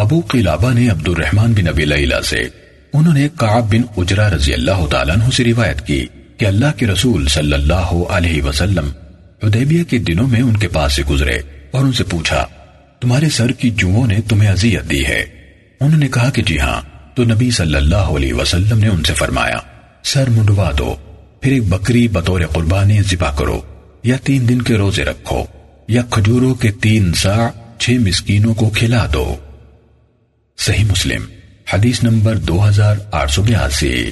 ابو قلابہ نے عبد الرحمن بن ابی لیلہ سے، انہوں نے قعب بن اجرا رضی اللہ تعالیٰ عنہ سے روایت کی کہ اللہ کے رسول صلی اللہ علیہ وسلم حدیبیہ کے دنوں میں ان کے پاس سے گزرے اور ان سے پوچھا، تمہارے سر کی جوؤں نے تمہیں اذیت دی ہے؟ انہوں نے کہا کہ جی ہاں تو نبی صلی اللہ علیہ وسلم نے ان سے فرمایا، سر منڈوا دو، پھر ایک بکری بطور قربانی ذبح کرو، یا تین دن کے روزے رکھو، یا کھجوروں کے تین سا چھ مسکینوں کو کھلا دو۔ صحیح مسلم حدیث نمبر دو ہزار آٹھ سو بیاسی۔